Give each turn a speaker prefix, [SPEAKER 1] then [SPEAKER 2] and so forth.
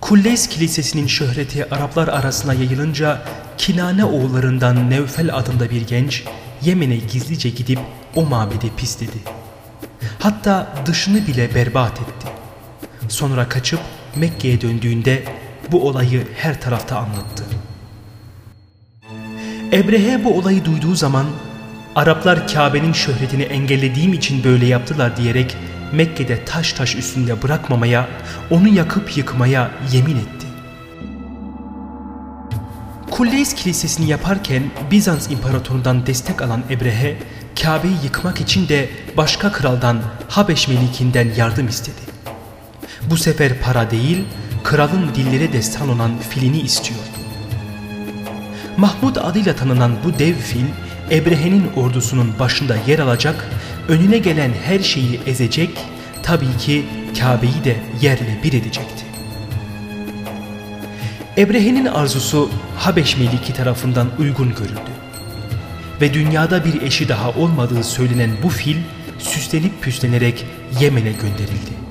[SPEAKER 1] Kulleys Kilisesi'nin şöhreti Araplar arasına yayılınca Kinane oğullarından Nevfel adında bir genç Yemen'e gizlice gidip o mabedi pisledi. Hatta dışını bile berbat etti. Sonra kaçıp Mekke'ye döndüğünde bu olayı her tarafta anlattı. Ebrehe bu olayı duyduğu zaman Araplar Kabe'nin şöhretini engellediğim için böyle yaptılar diyerek Mekke'de taş taş üstünde bırakmamaya, onu yakıp yıkmaya yemin etti. Kulleys Kilisesi'ni yaparken Bizans İmparatorundan destek alan Ebrehe, Kabe'yi yıkmak için de başka kraldan Habeş Melikinden yardım istedi. Bu sefer para değil, kralın dillere destan olan filini istiyordu. Mahmud adıyla tanınan bu dev fil, Ebrehe'nin ordusunun başında yer alacak, önüne gelen her şeyi ezecek, tabii ki Kabe'yi de yerle bir edecekti. Ebrehe'nin arzusu Habeş Meliki tarafından uygun görüldü. Ve dünyada bir eşi daha olmadığı söylenen bu fil süslenip püslenerek Yemen'e gönderildi.